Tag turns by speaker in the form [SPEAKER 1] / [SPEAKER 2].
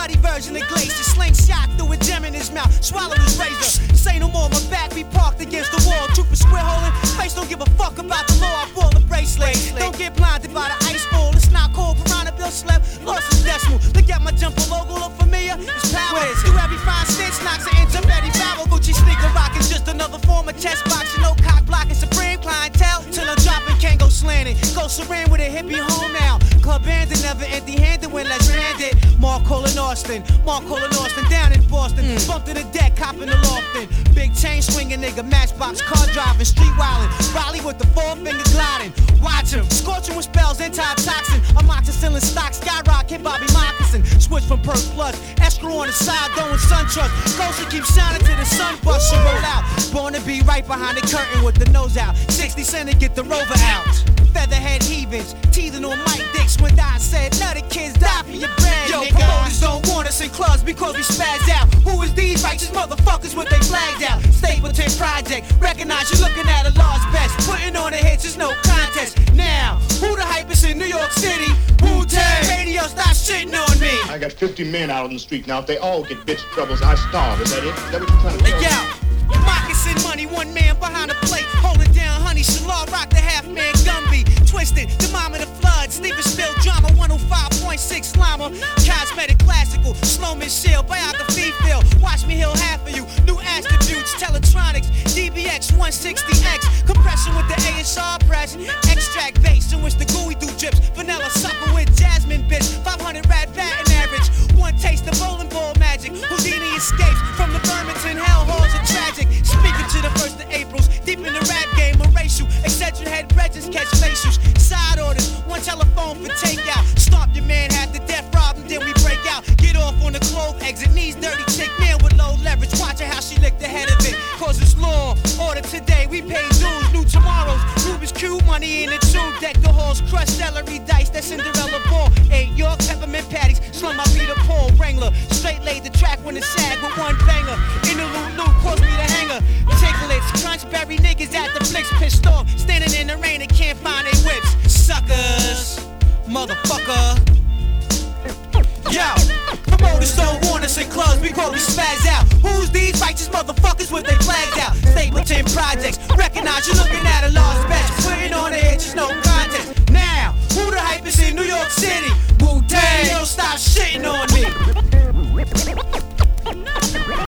[SPEAKER 1] bloody version of glacier. Slingshot through a gem in his mouth. Swallow his razor. Say no more, my back be parked against the wall. Trooper square holding. Face don't give a fuck about the law. I roll the bracelet. Don't get blinded by the ice ball. It's not cold. Piranha Bill slept. Lost his decimal. Look at my jumper logo. Look familiar. It's power. Do every fine stitch. Knocks an into Betty Barrel. Gucci sneaker rock is just another form of chest boxing. No cock blocking. Supreme clientele. Till I'm dropping. Can't go slanting. Go serene with a hippie home now. Club bands are never empty handed. Colin Austin, Mark Colin Austin down in Boston. Mm. Bumped to the deck, copping the loftin. Big chain swinging nigga, matchbox car driving, street wildin'. Raleigh with the four finger gliding. Watch him, scorching with spells, anti-toxin. Amoxicillin stock, skyrocket, Bobby Moccasin. Switch from Perk Plus, escrow on the side, throwing sun trust. Ghost keep shining till the sun bust, she roll out. Born to be right behind the curtain with the nose out. 60 cent to get the rover out. Featherhead heavings, teething on Mike because we spaz out. Who is these righteous motherfuckers with they flags out? Stapleton Project, recognize you're looking at a large best. Putting on the hits is no contest. Now, who the hypest in New York City? Wu Tang. Radio, stop shitting on me.
[SPEAKER 2] I got 50 men out on the street now. If they all get bitch troubles, I starve. Is that it? Is that what you're trying to tell
[SPEAKER 1] yo, moccasin money, one man behind the plate, holding down honey. Shalal rock the half man Gumby, twisted, the mom of the flood, Stephen Spill drama, 105.6 llama, cosmetic classical, Sloman shield, biography feel. Watch me heal half of you. New attributes, teletronics, DBX 160X, compression with the ASR press, extract bass in which the gooey do drips, vanilla supper with jasmine bits, 500 rat batting average, one taste of bowling ball magic. Houdini escapes from the Birmingham hell halls of tragic. Speaking to the first of Aprils, deep in the rap game, a racial, eccentric head bridges catch facials, we dues, new tomorrows. Rubik's Cube, money in the tube, deck the halls, crushed celery dice, that Cinderella ball. Eight York peppermint patties, slum my Peter Paul Wrangler. Straight laid the track when it sag with one banger. In the loot loot, caused me to hanger. Ticklets, crunch berry niggas at the flicks, pissed off. Standing in the rain and can't find their whips. Suckers, motherfucker. Yo, promoters don't want us in clubs because we spaz out righteous motherfuckers with their flags out. Stapleton projects, recognize you're looking at a lost batch. Putting on the edges, no contest. Now, who the hype is in New York City?